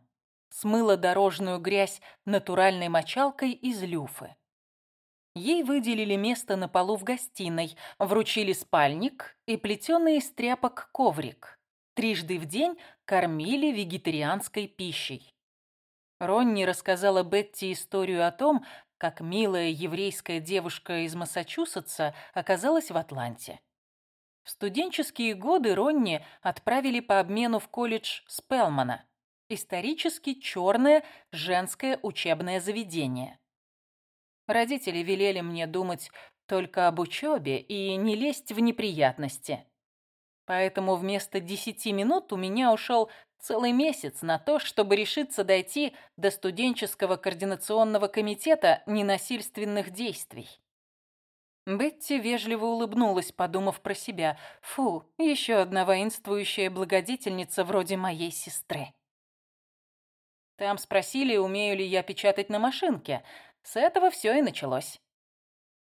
смыла дорожную грязь натуральной мочалкой из люфы. Ей выделили место на полу в гостиной, вручили спальник и плетеный из тряпок коврик. Трижды в день кормили вегетарианской пищей. Ронни рассказала Бетти историю о том, как милая еврейская девушка из Массачусетса оказалась в Атланте. В студенческие годы Ронни отправили по обмену в колледж Спелмана, исторически черное женское учебное заведение. Родители велели мне думать только об учебе и не лезть в неприятности. Поэтому вместо десяти минут у меня ушел целый месяц на то, чтобы решиться дойти до студенческого координационного комитета ненасильственных действий. Бетти вежливо улыбнулась, подумав про себя. Фу, еще одна воинствующая благодетельница вроде моей сестры. Там спросили, умею ли я печатать на машинке. С этого все и началось.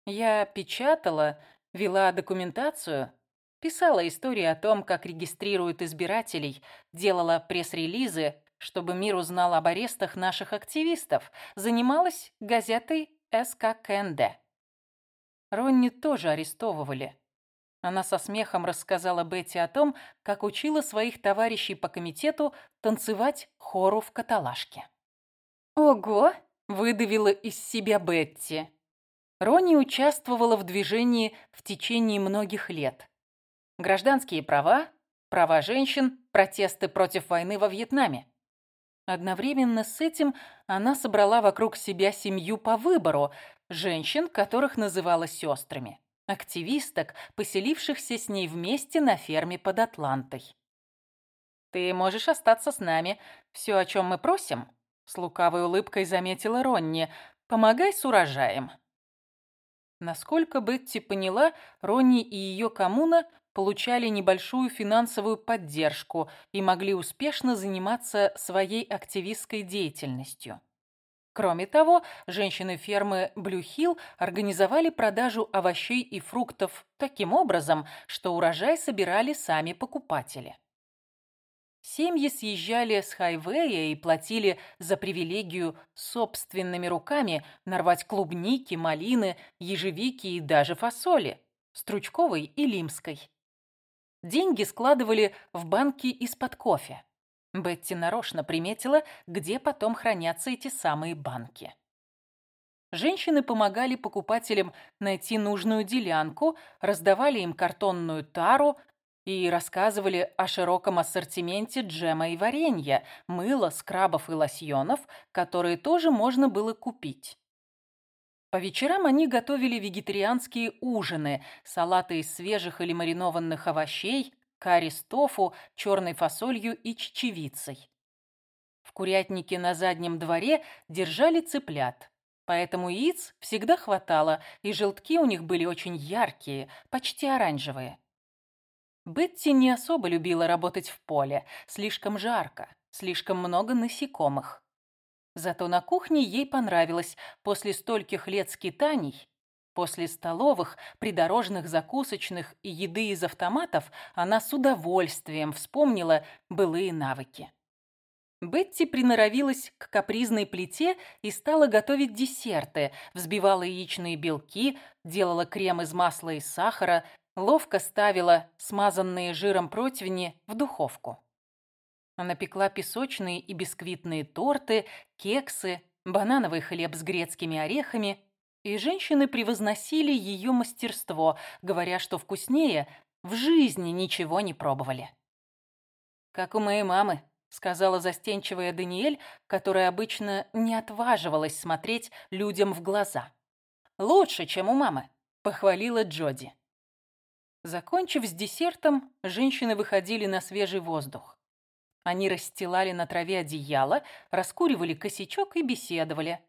Я печатала, вела документацию, писала истории о том, как регистрируют избирателей, делала пресс-релизы, чтобы мир узнал об арестах наших активистов, занималась газетой СК КНД. Ронни тоже арестовывали. Она со смехом рассказала Бетти о том, как учила своих товарищей по комитету танцевать хору в каталажке. «Ого!» Выдавила из себя Бетти. Ронни участвовала в движении в течение многих лет. Гражданские права, права женщин, протесты против войны во Вьетнаме. Одновременно с этим она собрала вокруг себя семью по выбору, женщин, которых называла сестрами, активисток, поселившихся с ней вместе на ферме под Атлантой. «Ты можешь остаться с нами. Все, о чем мы просим, с лукавой улыбкой заметила Ронни. «Помогай с урожаем». Насколько Бетти поняла, Ронни и ее коммуна получали небольшую финансовую поддержку и могли успешно заниматься своей активистской деятельностью. Кроме того, женщины фермы Блюхилл организовали продажу овощей и фруктов таким образом, что урожай собирали сами покупатели. Семьи съезжали с хайвея и платили за привилегию собственными руками нарвать клубники, малины, ежевики и даже фасоли, стручковой и лимской. Деньги складывали в банки из-под кофе. Бетти нарочно приметила, где потом хранятся эти самые банки. Женщины помогали покупателям найти нужную делянку, раздавали им картонную тару, и рассказывали о широком ассортименте джема и варенья, мыла, скрабов и лосьонов, которые тоже можно было купить. По вечерам они готовили вегетарианские ужины, салаты из свежих или маринованных овощей, карри с тофу, черной фасолью и чечевицей. В курятнике на заднем дворе держали цыплят, поэтому яиц всегда хватало, и желтки у них были очень яркие, почти оранжевые. Бетти не особо любила работать в поле, слишком жарко, слишком много насекомых. Зато на кухне ей понравилось после стольких лет скитаний После столовых, придорожных закусочных и еды из автоматов она с удовольствием вспомнила былые навыки. Бетти приноровилась к капризной плите и стала готовить десерты, взбивала яичные белки, делала крем из масла и сахара, ловко ставила смазанные жиром противни в духовку. Она пекла песочные и бисквитные торты, кексы, банановый хлеб с грецкими орехами – и женщины превозносили ее мастерство, говоря, что вкуснее в жизни ничего не пробовали. «Как у моей мамы», — сказала застенчивая Даниэль, которая обычно не отваживалась смотреть людям в глаза. «Лучше, чем у мамы», — похвалила Джоди. Закончив с десертом, женщины выходили на свежий воздух. Они расстилали на траве одеяло, раскуривали косячок и беседовали.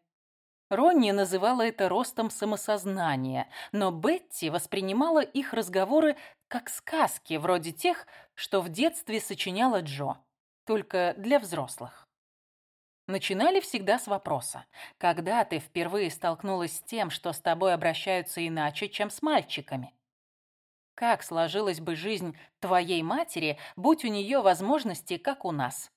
Ронни называла это ростом самосознания, но Бетти воспринимала их разговоры как сказки, вроде тех, что в детстве сочиняла Джо, только для взрослых. Начинали всегда с вопроса. Когда ты впервые столкнулась с тем, что с тобой обращаются иначе, чем с мальчиками? Как сложилась бы жизнь твоей матери, будь у нее возможности, как у нас?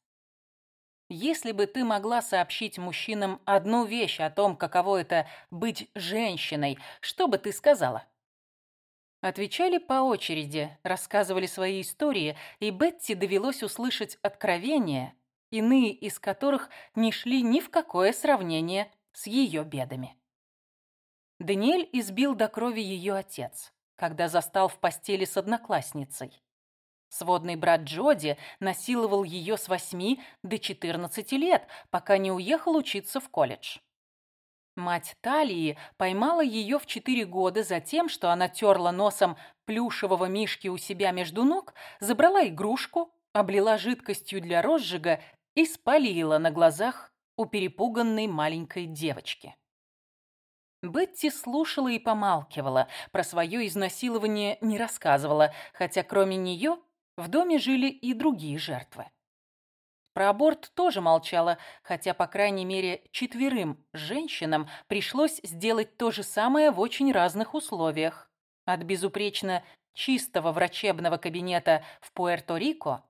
Если бы ты могла сообщить мужчинам одну вещь о том, каково это быть женщиной, что бы ты сказала? Отвечали по очереди, рассказывали свои истории, и Бетти довелось услышать откровения, иные из которых не шли ни в какое сравнение с ее бедами. Даниэль избил до крови ее отец, когда застал в постели с одноклассницей. Сводный брат Джоди насиловал ее с 8 до 14 лет, пока не уехал учиться в колледж. Мать Талии поймала ее в 4 года за тем, что она терла носом плюшевого мишки у себя между ног, забрала игрушку, облила жидкостью для розжига и спалила на глазах у перепуганной маленькой девочки. Бетти слушала и помалкивала, про свое изнасилование не рассказывала, хотя кроме нее в доме жили и другие жертвы. Про аборт тоже молчала, хотя, по крайней мере, четверым женщинам пришлось сделать то же самое в очень разных условиях. От безупречно чистого врачебного кабинета в Пуэрто-Рико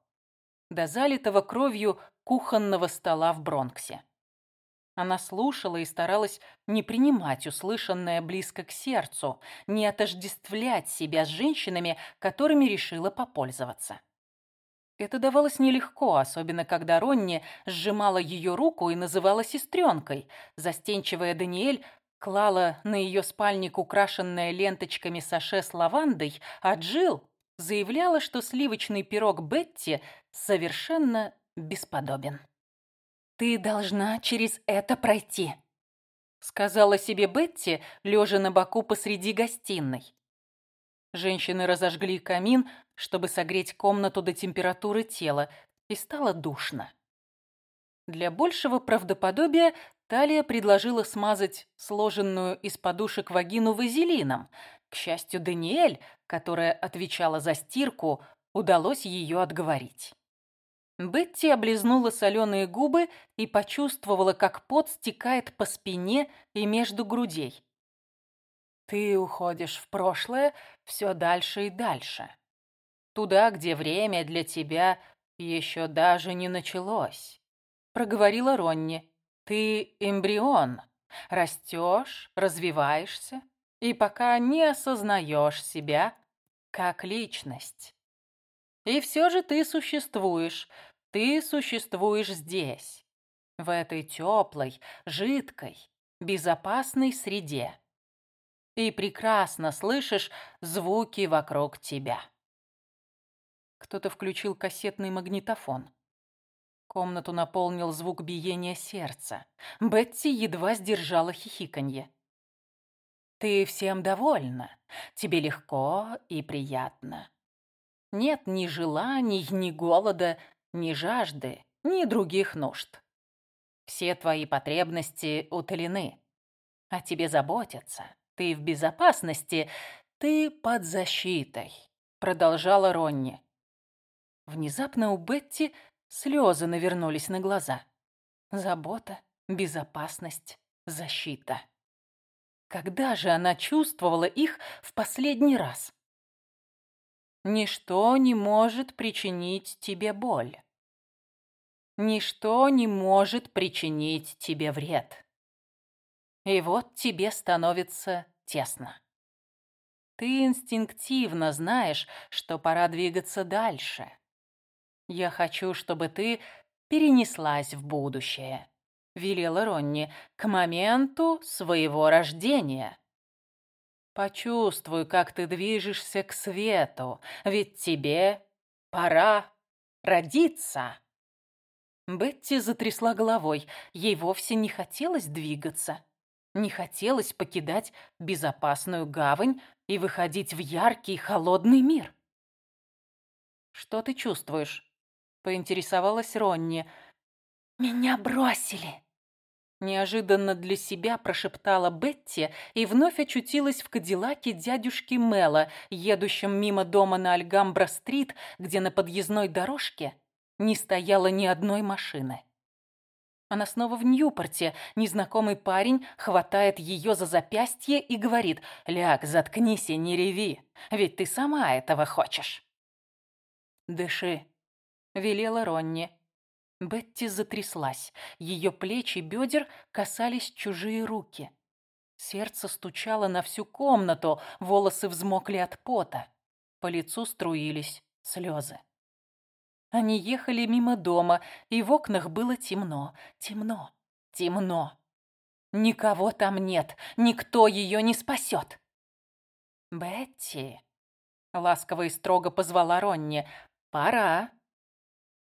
до залитого кровью кухонного стола в Бронксе. Она слушала и старалась не принимать услышанное близко к сердцу, не отождествлять себя с женщинами, которыми решила попользоваться. Это давалось нелегко, особенно когда Ронни сжимала ее руку и называла сестренкой. Застенчивая Даниэль клала на ее спальник украшенное ленточками саше с лавандой, а Джилл заявляла, что сливочный пирог Бетти совершенно бесподобен. «Ты должна через это пройти», — сказала себе Бетти, лежа на боку посреди гостиной. Женщины разожгли камин, чтобы согреть комнату до температуры тела, и стало душно. Для большего правдоподобия Талия предложила смазать сложенную из подушек вагину вазелином. К счастью, Даниэль, которая отвечала за стирку, удалось ее отговорить. Бетти облизнула соленые губы и почувствовала, как пот стекает по спине и между грудей. «Ты уходишь в прошлое все дальше и дальше. Туда, где время для тебя еще даже не началось», — проговорила Ронни. «Ты эмбрион, растешь, развиваешься, и пока не осознаешь себя как личность». И все же ты существуешь. Ты существуешь здесь, в этой теплой, жидкой, безопасной среде. И прекрасно слышишь звуки вокруг тебя. Кто-то включил кассетный магнитофон. Комнату наполнил звук биения сердца. Бетти едва сдержала хихиканье. «Ты всем довольна. Тебе легко и приятно. Нет ни желаний, ни голода, ни жажды, ни других нужд. Все твои потребности утолены. О тебе заботятся. Ты в безопасности, ты под защитой, продолжала Ронни. Внезапно у Бетти слезы навернулись на глаза. Забота, безопасность, защита. Когда же она чувствовала их в последний раз? Ничто не может причинить тебе боль. Ничто не может причинить тебе вред. И вот тебе становится тесно. Ты инстинктивно знаешь, что пора двигаться дальше. Я хочу, чтобы ты перенеслась в будущее, велела Ронни, к моменту своего рождения. Почувствуй, как ты движешься к свету, ведь тебе пора родиться. Бетти затрясла головой. Ей вовсе не хотелось двигаться. Не хотелось покидать безопасную гавань и выходить в яркий холодный мир. «Что ты чувствуешь?» — поинтересовалась Ронни. «Меня бросили!» Неожиданно для себя прошептала Бетти и вновь очутилась в кадиллаке дядюшки Мэла, едущем мимо дома на Альгамбра-стрит, где на подъездной дорожке не стояло ни одной машины. Она снова в Ньюпорте. Незнакомый парень хватает ее за запястье и говорит «Ляг, заткнись и не реви, ведь ты сама этого хочешь». «Дыши», — велела Ронни. Бетти затряслась. Ее плечи и бедер касались чужие руки. Сердце стучало на всю комнату, волосы взмокли от пота. По лицу струились слезы. Они ехали мимо дома, и в окнах было темно, темно, темно. Никого там нет, никто ее не спасет. «Бетти», — ласково и строго позвала Ронни, — «пора».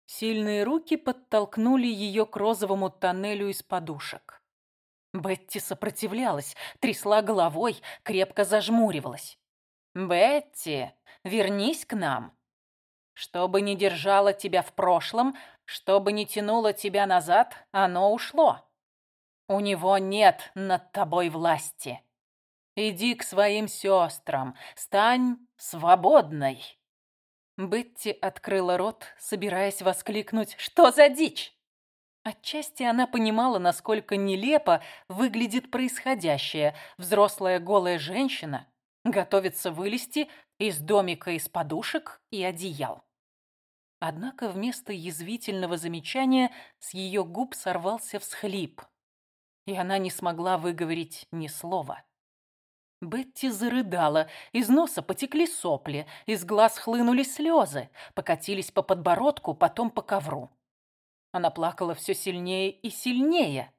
Сильные руки подтолкнули ее к розовому тоннелю из подушек. Бетти сопротивлялась, трясла головой, крепко зажмуривалась. «Бетти, вернись к нам!» Что бы ни держало тебя в прошлом, что бы ни тянуло тебя назад, оно ушло. У него нет над тобой власти. Иди к своим сестрам, стань свободной. Бетти открыла рот, собираясь воскликнуть «Что за дичь?». Отчасти она понимала, насколько нелепо выглядит происходящее. Взрослая голая женщина готовится вылезти из домика из подушек и одеял. Однако вместо язвительного замечания с ее губ сорвался всхлип, и она не смогла выговорить ни слова. Бетти зарыдала, из носа потекли сопли, из глаз хлынули слезы, покатились по подбородку, потом по ковру. Она плакала все сильнее и сильнее,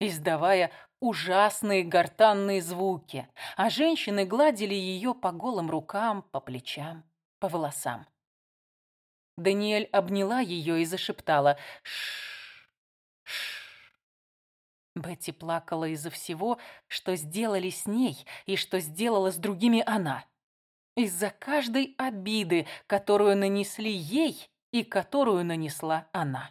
издавая ужасные гортанные звуки, а женщины гладили ее по голым рукам, по плечам, по волосам. Даниэль обняла ее и зашептала «Шш, шш». Бетти плакала из-за всего, что сделали с ней и что сделала с другими она. Из-за каждой обиды, которую нанесли ей и которую нанесла она.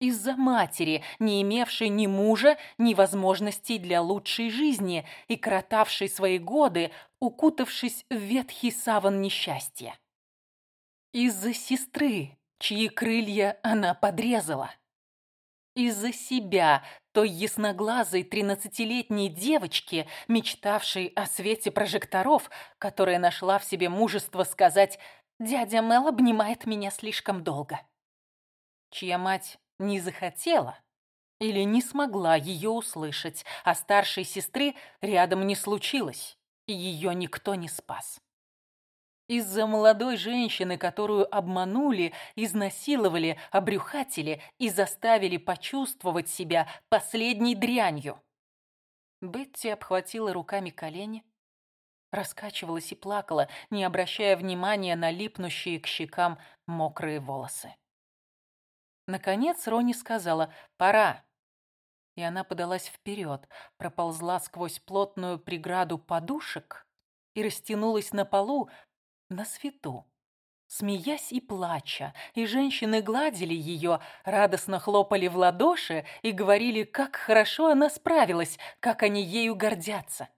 Из-за матери, не имевшей ни мужа, ни возможностей для лучшей жизни и кротавшей свои годы, укутавшись в ветхий саван несчастья. Из-за сестры, чьи крылья она подрезала. Из-за себя, той ясноглазой тринадцатилетней девочки, мечтавшей о свете прожекторов, которая нашла в себе мужество сказать «Дядя Мел обнимает меня слишком долго». Чья мать не захотела или не смогла ее услышать, а старшей сестры рядом не случилось, и ее никто не спас. Из-за молодой женщины, которую обманули, изнасиловали, обрюхатили и заставили почувствовать себя последней дрянью. Бетти обхватила руками колени, раскачивалась и плакала, не обращая внимания на липнущие к щекам мокрые волосы. Наконец Рони сказала «Пора». И она подалась вперед, проползла сквозь плотную преграду подушек и растянулась на полу на свету, смеясь и плача, и женщины гладили ее, радостно хлопали в ладоши и говорили, как хорошо она справилась, как они ею гордятся.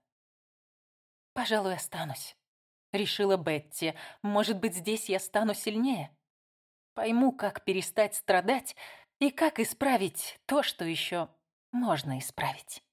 «Пожалуй, останусь», — решила Бетти. «Может быть, здесь я стану сильнее? Пойму, как перестать страдать и как исправить то, что еще можно исправить».